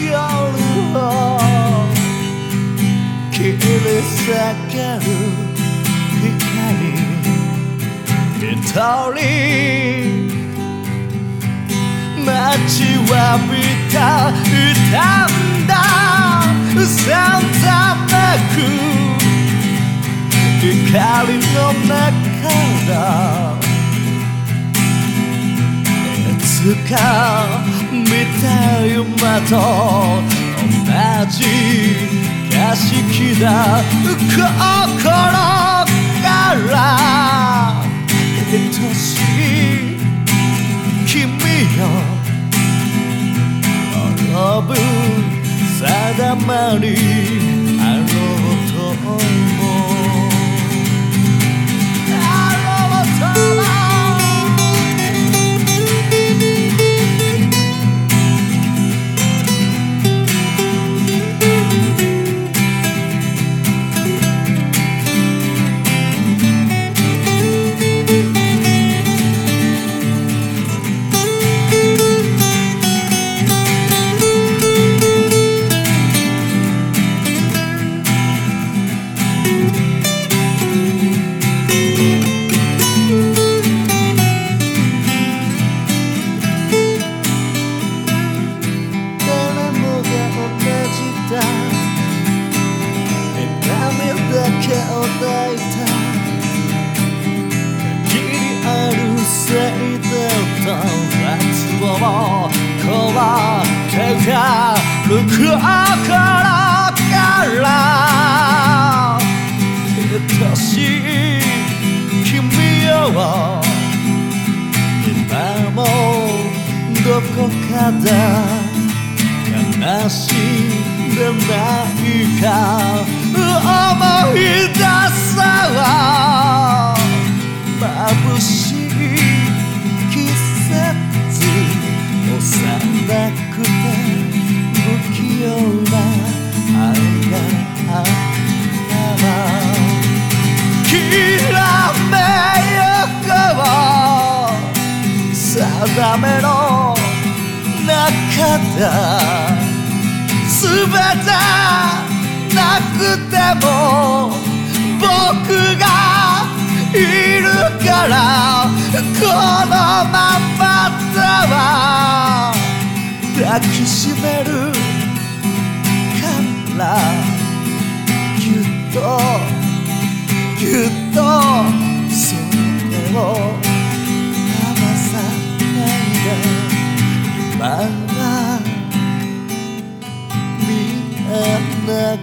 夜を切り裂ける光一人待ちわびた歌んだサンタバッグ光の中だつか見た夢と同じ景色だ。心から愛しい君よ及ぶ定まりを今もどこかで悲しんでないか思い出そう眩しい定めの中だ全てなくても僕がいるからこのままだわ抱きしめるからぎゅっとぎゅっとそれをなく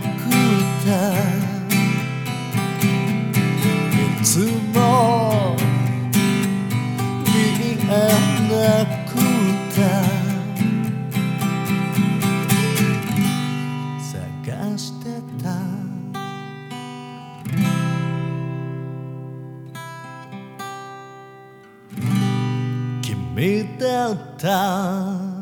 たいつも見えなくた探してた。君だった。